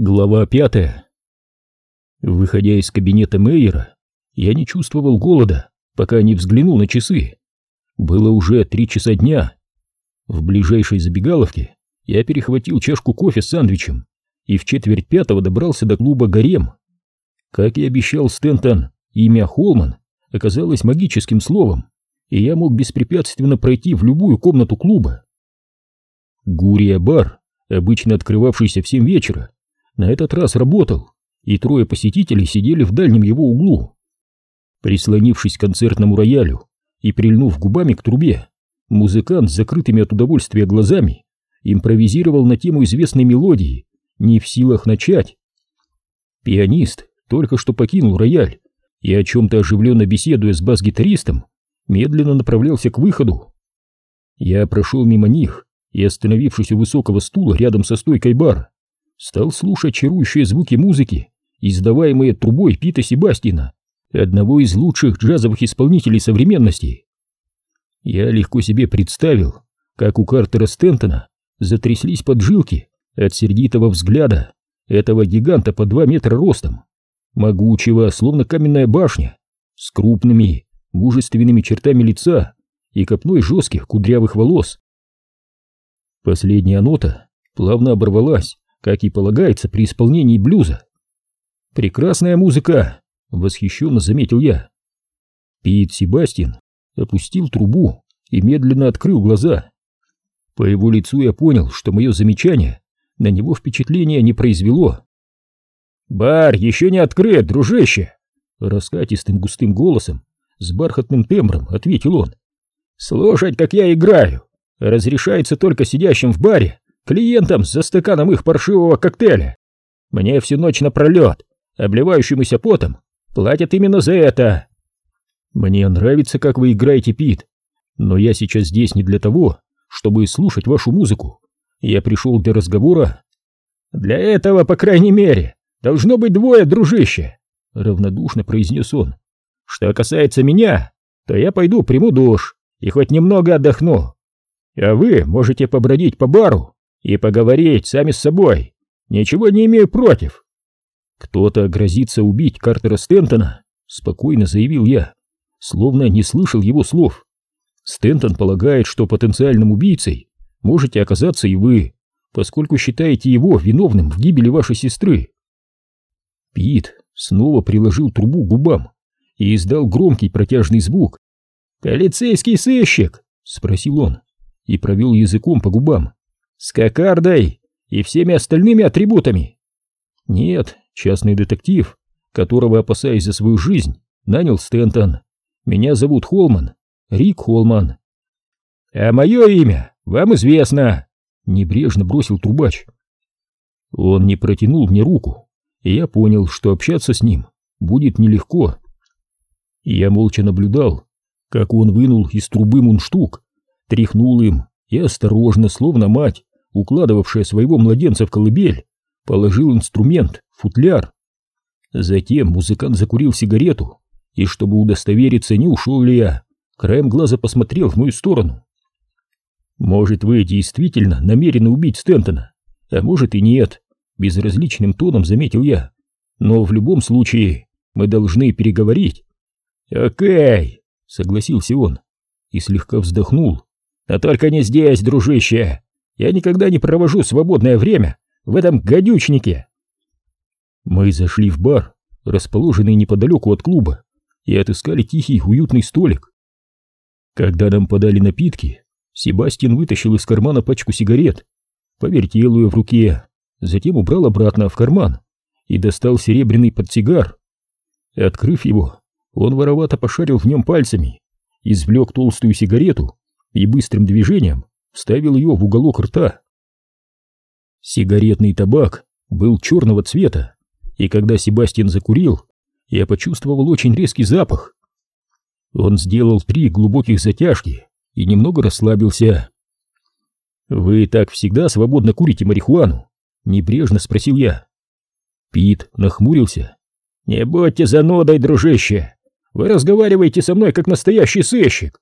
Глава пятая. Выходя из кабинета Мейера, я не чувствовал голода, пока не взглянул на часы. Было уже три часа дня. В ближайшей забегаловке я перехватил чашку кофе с сандвичем и в четверть пятого добрался до клуба «Гарем». Как и обещал Стентон, имя Холман оказалось магическим словом, и я мог беспрепятственно пройти в любую комнату клуба. Гурия-бар, обычно открывавшийся в семь вечера, на этот раз работал, и трое посетителей сидели в дальнем его углу. Прислонившись к концертному роялю и прильнув губами к трубе, музыкант с закрытыми от удовольствия глазами импровизировал на тему известной мелодии, не в силах начать. Пианист только что покинул рояль и, о чем-то оживленно беседуя с бас-гитаристом, медленно направлялся к выходу. Я прошел мимо них и, остановившись у высокого стула рядом со стойкой бара, стал слушать чарующие звуки музыки, издаваемые трубой Пита Себастина, одного из лучших джазовых исполнителей современности. Я легко себе представил, как у Картера Стентона затряслись поджилки от сердитого взгляда этого гиганта по два метра ростом, могучего, словно каменная башня, с крупными, мужественными чертами лица и копной жестких кудрявых волос. Последняя нота плавно оборвалась, как и полагается при исполнении блюза. «Прекрасная музыка!» — восхищенно заметил я. Пит Себастьян опустил трубу и медленно открыл глаза. По его лицу я понял, что мое замечание на него впечатления не произвело. «Бар еще не открыт, дружище!» Раскатистым густым голосом, с бархатным тембром ответил он. «Слушать, как я играю, разрешается только сидящим в баре клиентам за стаканом их паршивого коктейля. Мне всю ночь напролет, обливающемуся потом, платят именно за это. Мне нравится, как вы играете, Пит, но я сейчас здесь не для того, чтобы слушать вашу музыку. Я пришел для разговора. Для этого, по крайней мере, должно быть двое, дружище, равнодушно произнес он. Что касается меня, то я пойду приму душ и хоть немного отдохну. А вы можете побродить по бару и поговорить сами с собой. Ничего не имею против. Кто-то грозится убить Картера Стентона, спокойно заявил я, словно не слышал его слов. Стентон полагает, что потенциальным убийцей можете оказаться и вы, поскольку считаете его виновным в гибели вашей сестры. Пит снова приложил трубу к губам и издал громкий протяжный звук. «Полицейский сыщик!» — спросил он и провел языком по губам с кокардой и всеми остальными атрибутами. Нет, частный детектив, которого, опасаясь за свою жизнь, нанял Стентон. Меня зовут Холман, Рик Холман. А мое имя вам известно, небрежно бросил трубач. Он не протянул мне руку, и я понял, что общаться с ним будет нелегко. Я молча наблюдал, как он вынул из трубы мундштук, тряхнул им и осторожно, словно мать, укладывавшая своего младенца в колыбель, положил инструмент футляр. Затем музыкант закурил сигарету, и чтобы удостовериться, не ушел ли я, краем глаза посмотрел в мою сторону. «Может, вы действительно намерены убить Стентона, а может и нет», — безразличным тоном заметил я. «Но в любом случае мы должны переговорить». «Окей», — согласился он и слегка вздохнул. «Но только не здесь, дружище. Я никогда не провожу свободное время в этом гадючнике. Мы зашли в бар, расположенный неподалеку от клуба, и отыскали тихий уютный столик. Когда нам подали напитки, Себастьян вытащил из кармана пачку сигарет, повертел ее в руке, затем убрал обратно в карман и достал серебряный подсигар. Открыв его, он воровато пошарил в нем пальцами, извлек толстую сигарету и быстрым движением вставил ее в уголок рта. Сигаретный табак был черного цвета, и когда Себастьян закурил, я почувствовал очень резкий запах. Он сделал три глубоких затяжки и немного расслабился. «Вы так всегда свободно курите марихуану?» — небрежно спросил я. Пит нахмурился. «Не будьте занудой, дружище! Вы разговариваете со мной как настоящий сыщик!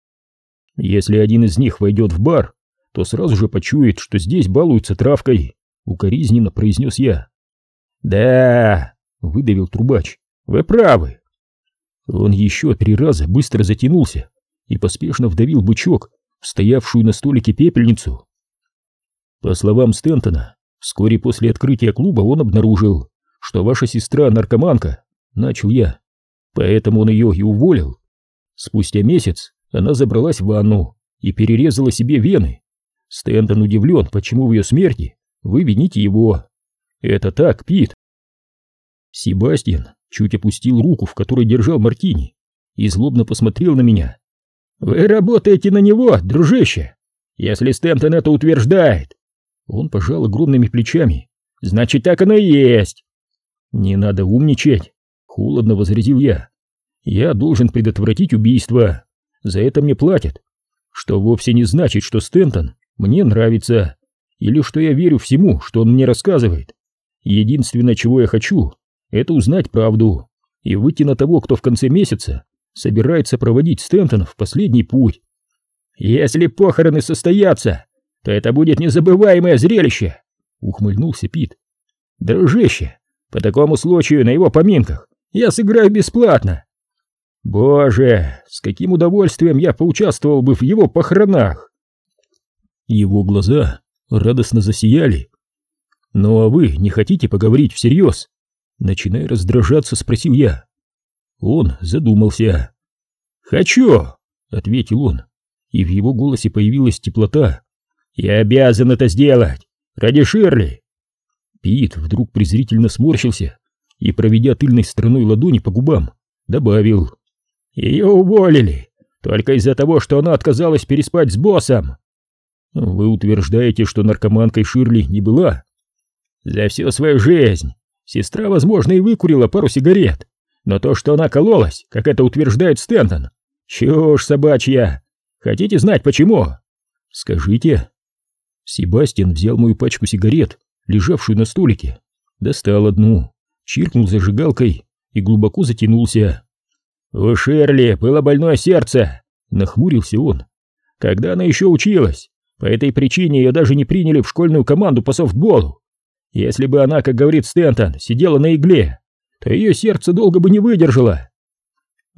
Если один из них войдет в бар, то сразу же почует, что здесь балуются травкой, укоризненно произнес я. «Да», — выдавил трубач, — «вы правы». Он еще три раза быстро затянулся и поспешно вдавил бычок в стоявшую на столике пепельницу. По словам Стентона, вскоре после открытия клуба он обнаружил, что ваша сестра наркоманка, начал я, поэтому он ее и уволил. Спустя месяц она забралась в ванну и перерезала себе вены. Стентон удивлен, почему в ее смерти вы вините его. Это так, Пит. Себастьян чуть опустил руку, в которой держал мартини, и злобно посмотрел на меня. «Вы работаете на него, дружище! Если Стентон это утверждает!» Он пожал огромными плечами. «Значит, так оно и есть!» «Не надо умничать!» — холодно возразил я. «Я должен предотвратить убийство. За это мне платят. Что вовсе не значит, что Стентон мне нравится, или что я верю всему, что он мне рассказывает. Единственное, чего я хочу, это узнать правду и выйти на того, кто в конце месяца собирается проводить Стентона в последний путь. Если похороны состоятся, то это будет незабываемое зрелище, ухмыльнулся Пит. Дружище, по такому случаю на его поминках я сыграю бесплатно. Боже, с каким удовольствием я поучаствовал бы в его похоронах. Его глаза радостно засияли. «Ну а вы не хотите поговорить всерьез?» Начиная раздражаться, спросил я. Он задумался. «Хочу!» — ответил он, и в его голосе появилась теплота. «Я обязан это сделать! Ради Ширли!» Пит вдруг презрительно сморщился и, проведя тыльной стороной ладони по губам, добавил. «Ее уволили, только из-за того, что она отказалась переспать с боссом!» «Вы утверждаете, что наркоманкой Ширли не была?» «За всю свою жизнь Сестра, возможно, и выкурила пару сигарет, но то, что она кололась, как это утверждает Стентон, чушь собачья. Хотите знать почему? Скажите. Себастьян взял мою пачку сигарет, лежавшую на столике, достал одну, чиркнул зажигалкой и глубоко затянулся. «У Шерли было больное сердце», — нахмурился он. «Когда она еще училась, по этой причине ее даже не приняли в школьную команду по софтболу. Если бы она, как говорит Стентон, сидела на игле, то ее сердце долго бы не выдержало.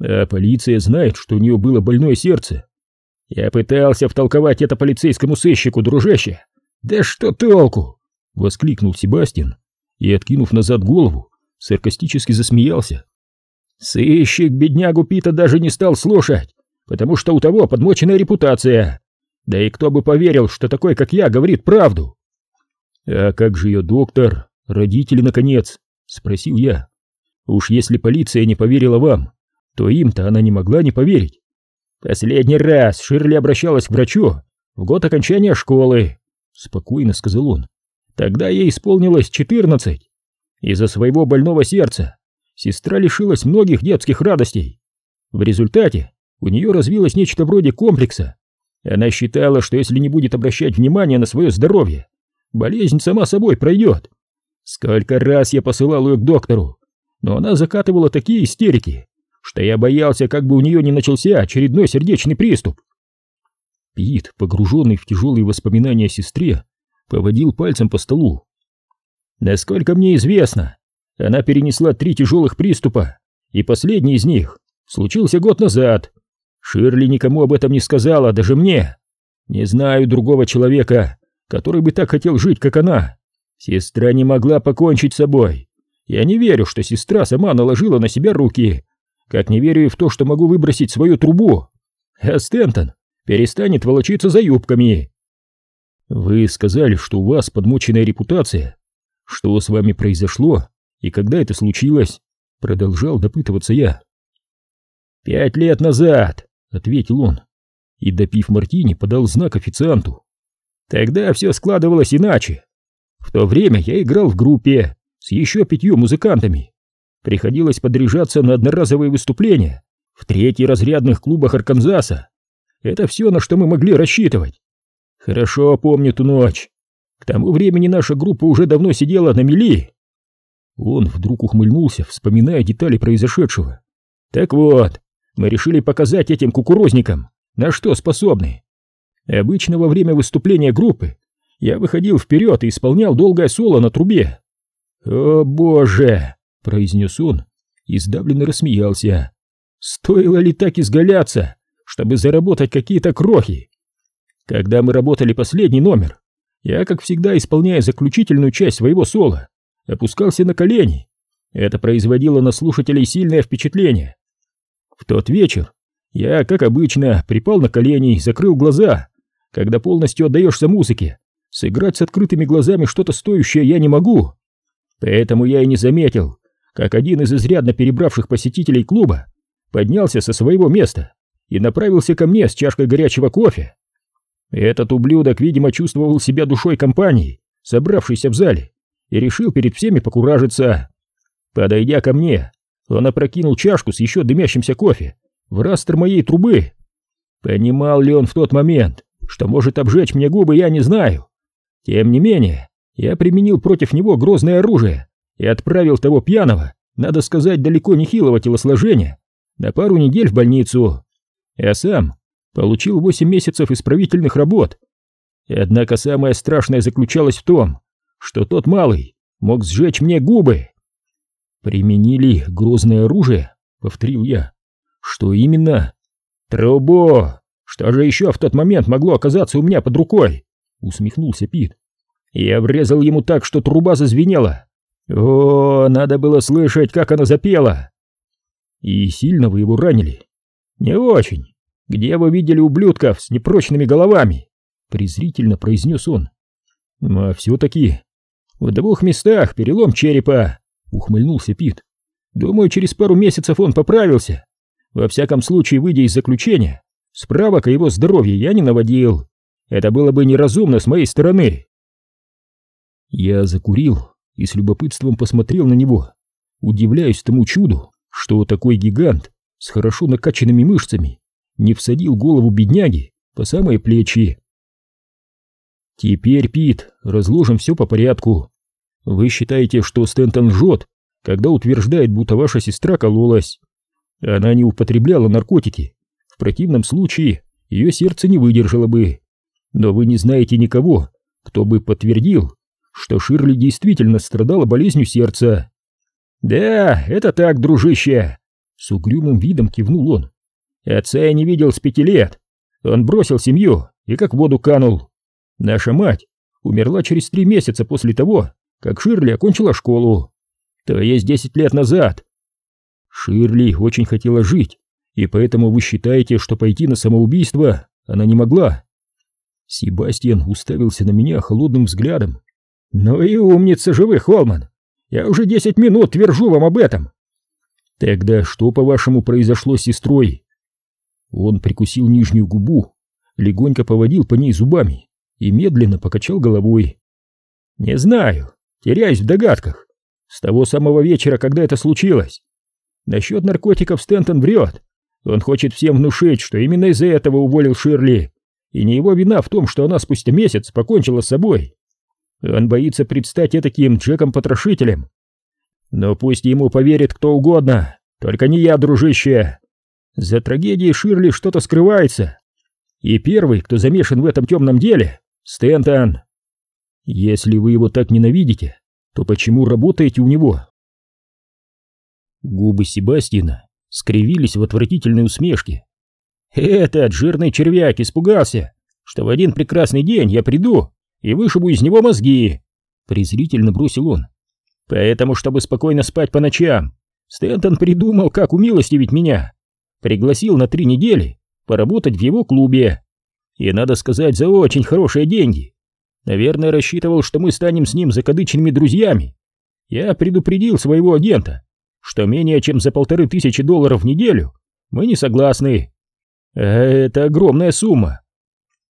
А полиция знает, что у нее было больное сердце. Я пытался втолковать это полицейскому сыщику, дружище. Да что толку? Воскликнул Себастьян и, откинув назад голову, саркастически засмеялся. Сыщик беднягу Пита даже не стал слушать, потому что у того подмоченная репутация. Да и кто бы поверил, что такой, как я, говорит правду? «А как же ее доктор? Родители, наконец?» — спросил я. «Уж если полиция не поверила вам, то им-то она не могла не поверить. Последний раз Ширли обращалась к врачу в год окончания школы», — спокойно сказал он. «Тогда ей исполнилось четырнадцать. Из-за своего больного сердца сестра лишилась многих детских радостей. В результате у нее развилось нечто вроде комплекса. Она считала, что если не будет обращать внимание на свое здоровье, болезнь сама собой пройдет. Сколько раз я посылал ее к доктору, но она закатывала такие истерики, что я боялся, как бы у нее не начался очередной сердечный приступ. Пит, погруженный в тяжелые воспоминания о сестре, поводил пальцем по столу. Насколько мне известно, она перенесла три тяжелых приступа, и последний из них случился год назад. Ширли никому об этом не сказала, даже мне. Не знаю другого человека, который бы так хотел жить, как она. Сестра не могла покончить с собой. Я не верю, что сестра сама наложила на себя руки, как не верю и в то, что могу выбросить свою трубу. А Стентон перестанет волочиться за юбками. Вы сказали, что у вас подмоченная репутация. Что с вами произошло и когда это случилось? Продолжал допытываться я. «Пять лет назад», — ответил он, и, допив мартини, подал знак официанту. Тогда все складывалось иначе. В то время я играл в группе с еще пятью музыкантами. Приходилось подряжаться на одноразовые выступления в третьих разрядных клубах Арканзаса. Это все, на что мы могли рассчитывать. Хорошо помню ту ночь. К тому времени наша группа уже давно сидела на мели. Он вдруг ухмыльнулся, вспоминая детали произошедшего. Так вот, мы решили показать этим кукурузникам, на что способны. Обычно во время выступления группы я выходил вперед и исполнял долгое соло на трубе. «О боже!» — произнес он и сдавленно рассмеялся. «Стоило ли так изгаляться, чтобы заработать какие-то крохи? Когда мы работали последний номер, я, как всегда, исполняя заключительную часть своего соло, опускался на колени. Это производило на слушателей сильное впечатление. В тот вечер я, как обычно, припал на колени и закрыл глаза. Когда полностью отдаешься музыке, сыграть с открытыми глазами что-то стоящее я не могу. Поэтому я и не заметил, как один из изрядно перебравших посетителей клуба поднялся со своего места и направился ко мне с чашкой горячего кофе. Этот ублюдок, видимо, чувствовал себя душой компании, собравшейся в зале, и решил перед всеми покуражиться. Подойдя ко мне, он опрокинул чашку с еще дымящимся кофе в растр моей трубы. Понимал ли он в тот момент, что может обжечь мне губы, я не знаю. Тем не менее, я применил против него грозное оружие и отправил того пьяного, надо сказать, далеко не хилого телосложения, на пару недель в больницу. Я сам получил 8 месяцев исправительных работ. Однако самое страшное заключалось в том, что тот малый мог сжечь мне губы. Применили грозное оружие, повторил я. Что именно? Трубо! Что же еще в тот момент могло оказаться у меня под рукой? Усмехнулся Пит. Я врезал ему так, что труба зазвенела. О, надо было слышать, как она запела. И сильно вы его ранили? Не очень. Где вы видели ублюдков с непрочными головами? Презрительно произнес он. А все-таки в двух местах перелом черепа, ухмыльнулся Пит. Думаю, через пару месяцев он поправился. Во всяком случае, выйдя из заключения, справок о его здоровье я не наводил. Это было бы неразумно с моей стороны. Я закурил и с любопытством посмотрел на него, удивляясь тому чуду, что такой гигант с хорошо накачанными мышцами не всадил голову бедняги по самые плечи. Теперь, Пит, разложим все по порядку. Вы считаете, что Стентон лжет, когда утверждает, будто ваша сестра кололась. Она не употребляла наркотики. В противном случае ее сердце не выдержало бы. Но вы не знаете никого, кто бы подтвердил, что Ширли действительно страдала болезнью сердца. «Да, это так, дружище!» С угрюмым видом кивнул он. «Отца я не видел с пяти лет. Он бросил семью и как в воду канул. Наша мать умерла через три месяца после того, как Ширли окончила школу. То есть десять лет назад. Ширли очень хотела жить, и поэтому вы считаете, что пойти на самоубийство она не могла?» Себастьян уставился на меня холодным взглядом. «Ну и умница же вы, Холман! Я уже десять минут твержу вам об этом!» «Тогда что, по-вашему, произошло с сестрой?» Он прикусил нижнюю губу, легонько поводил по ней зубами и медленно покачал головой. «Не знаю, теряюсь в догадках. С того самого вечера, когда это случилось. Насчет наркотиков Стентон врет. Он хочет всем внушить, что именно из-за этого уволил Ширли, и не его вина в том, что она спустя месяц покончила с собой. Он боится предстать таким Джеком-потрошителем. Но пусть ему поверит кто угодно, только не я, дружище. За трагедией Ширли что-то скрывается. И первый, кто замешан в этом темном деле, Стентон. Если вы его так ненавидите, то почему работаете у него? Губы Себастьяна скривились в отвратительной усмешке. Этот жирный червяк испугался, что в один прекрасный день я приду и вышибу из него мозги, презрительно бросил он. Поэтому, чтобы спокойно спать по ночам, Стэнтон придумал, как умилостивить меня. Пригласил на три недели поработать в его клубе. И, надо сказать, за очень хорошие деньги. Наверное, рассчитывал, что мы станем с ним закадычными друзьями. Я предупредил своего агента, что менее чем за полторы тысячи долларов в неделю мы не согласны. Это огромная сумма.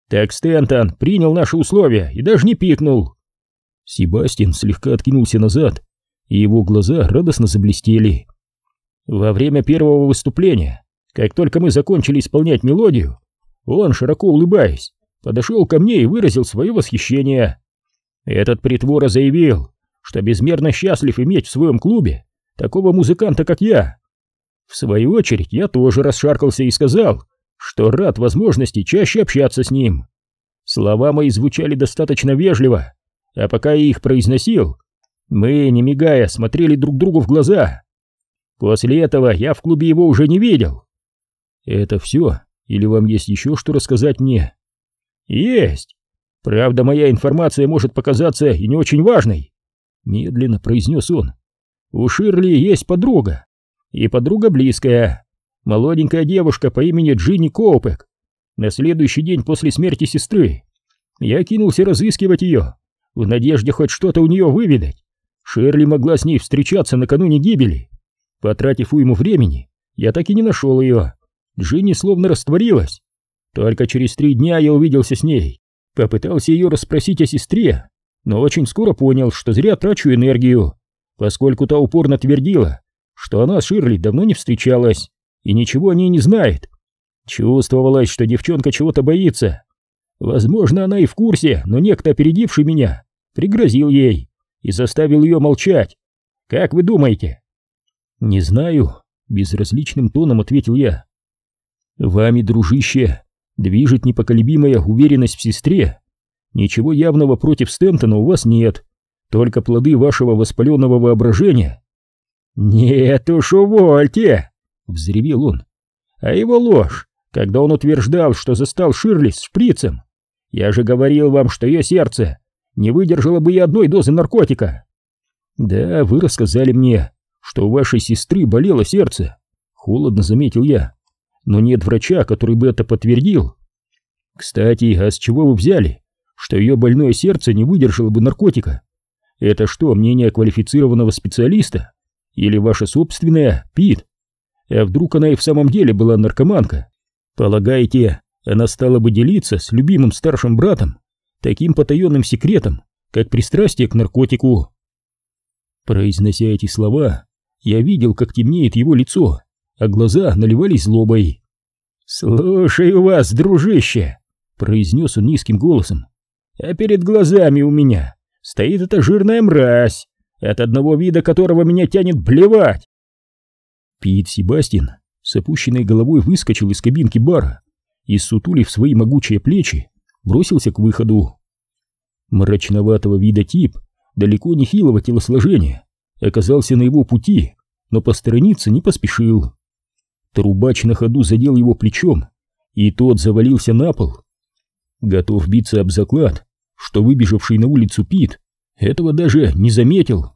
Так Стентон принял наши условия и даже не пикнул. Себастьян слегка откинулся назад, и его глаза радостно заблестели. Во время первого выступления, как только мы закончили исполнять мелодию, он, широко улыбаясь, подошел ко мне и выразил свое восхищение. Этот притвора заявил, что безмерно счастлив иметь в своем клубе такого музыканта, как я. В свою очередь, я тоже расшаркался и сказал, что рад возможности чаще общаться с ним. Слова мои звучали достаточно вежливо, а пока я их произносил, Мы, не мигая, смотрели друг другу в глаза. После этого я в клубе его уже не видел. Это все? Или вам есть еще что рассказать мне? Есть. Правда, моя информация может показаться и не очень важной. Медленно произнес он. У Ширли есть подруга. И подруга близкая. Молоденькая девушка по имени Джинни Коупек. На следующий день после смерти сестры я кинулся разыскивать ее, в надежде хоть что-то у нее выведать. Шерли могла с ней встречаться накануне гибели. Потратив уйму времени, я так и не нашел ее. Джинни словно растворилась. Только через три дня я увиделся с ней. Попытался ее расспросить о сестре, но очень скоро понял, что зря трачу энергию, поскольку та упорно твердила, что она с Ширли давно не встречалась и ничего о ней не знает. Чувствовалось, что девчонка чего-то боится. Возможно, она и в курсе, но некто, опередивший меня, пригрозил ей и заставил ее молчать. Как вы думаете? Не знаю, безразличным тоном ответил я. Вами, дружище, движет непоколебимая уверенность в сестре. Ничего явного против Стентона у вас нет, только плоды вашего воспаленного воображения. Нет уж, увольте, взревел он. А его ложь, когда он утверждал, что застал Ширли с шприцем. Я же говорил вам, что ее сердце не выдержало бы и одной дозы наркотика. Да, вы рассказали мне, что у вашей сестры болело сердце. Холодно заметил я. Но нет врача, который бы это подтвердил. Кстати, а с чего вы взяли, что ее больное сердце не выдержало бы наркотика? Это что, мнение квалифицированного специалиста? Или ваше собственное, Пит? А вдруг она и в самом деле была наркоманка? Полагаете, она стала бы делиться с любимым старшим братом таким потаенным секретом, как пристрастие к наркотику. Произнося эти слова, я видел, как темнеет его лицо, а глаза наливались злобой. «Слушаю вас, дружище!» — произнес он низким голосом. «А перед глазами у меня стоит эта жирная мразь, от одного вида которого меня тянет блевать!» Пит Себастьян с опущенной головой выскочил из кабинки бара и, сутулив свои могучие плечи, бросился к выходу. Мрачноватого вида тип, далеко не хилого телосложения, оказался на его пути, но посторониться не поспешил. Трубач на ходу задел его плечом, и тот завалился на пол. Готов биться об заклад, что выбежавший на улицу Пит этого даже не заметил.